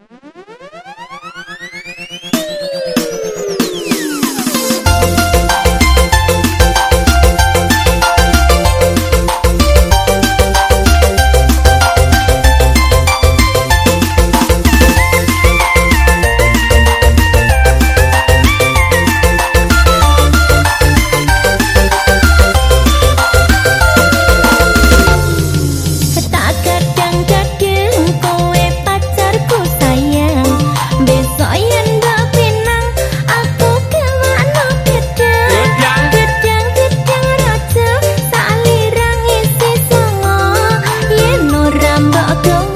Mm-hmm. Mbok